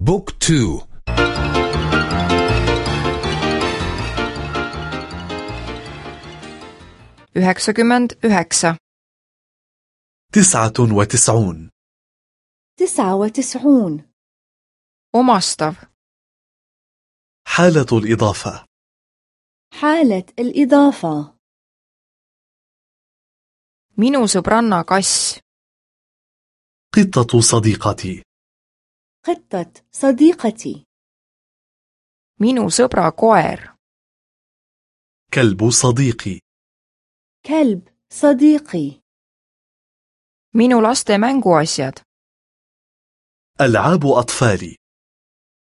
بوك تو. üheksakümmend üheksa تسعة وتسعون. تسعة وتسعون. omastav حالة الإضافة. حالة الإضافة. minu sõbranna kass قطة صديقتي. قطة صديقتي. Minu sõbra koer. كلب صديقي. كلب صديقي. Minu laste mänguasjad. ألعاب أطفالي.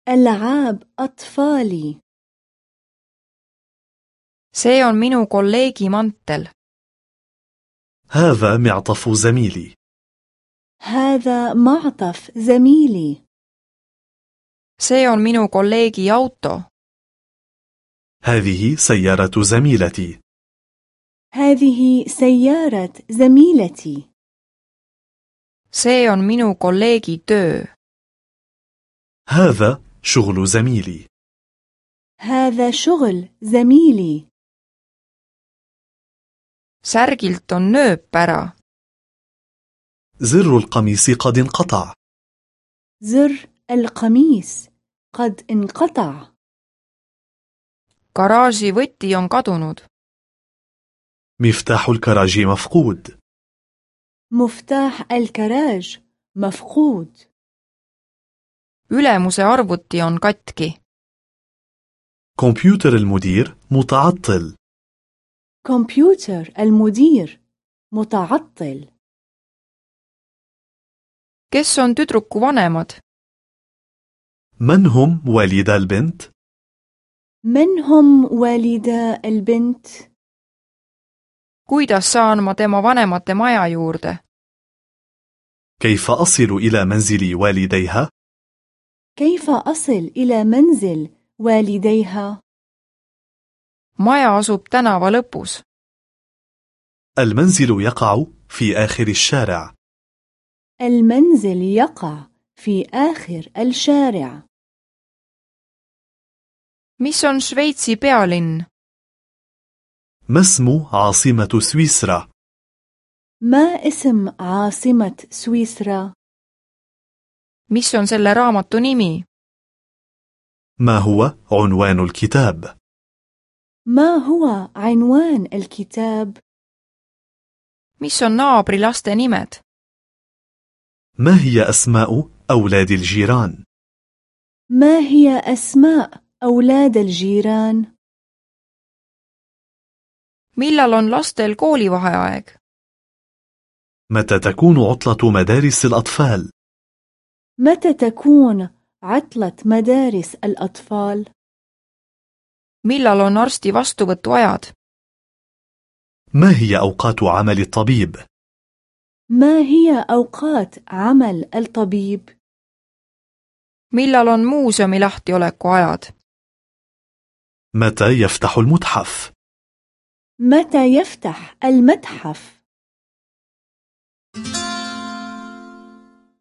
ألعاب أطفالي. See on minu kolleegi mantel. هذا معطف زميلي. هذا معطف زميلي. See on minu kolleegi auto. هذه سيارة زميلتي. هذه سيارة زميلتي. See on minu kolleegi töö. هذا شغل زميلي. هذا شغل زميلي. särgilt on nööp ära. زر القميص قد انقطع. زر القميص. قد انقطع. Garaaži võti on kadunud. مفتاح الكراج مفقود. مفتاح الكراج مفقود. Ülemuse arvuti on katki. كمبيوتر المدير متعطل. كمبيوتر المدير متعطل. Kes on tüdruku vanemad? من هم والدا البنت؟ من هم والدا البنت؟ kuidas saan ma tema vanemate maja juurde كيف أصل إلى منزل والديها؟ كيف أصل إلى منزل والديها؟ maja asub tänava lõpus المنزل يقع في آخر الشارع المنزل يقع في آخر الشارع mis on Šveitsi pealinn ما اسم عاصمة سويسرا؟ ما اسم عاصمة سويسرا؟ mis on selle raamatu nimi ما هو عنوان الكتاب؟ ما هو عنوان الكتاب؟ mis on naabri laste nimed ما هي أسماء أولاد الجيران؟ ما هي أسماء أولاد الجيران؟ millal on lastel koolivaheaeg متى تكون عطلة مدارس الأطفال؟ متى تكون عطلة مدارس الأطفال؟ millal on arsti vastuvõtuajad ما هي أوقات عمل الطبيب؟ ما هي أوقات عمل الطبيب؟ millal on muuseumi lahtioleku ajad متى يفتح المتحف؟ متى يفتح المتحف؟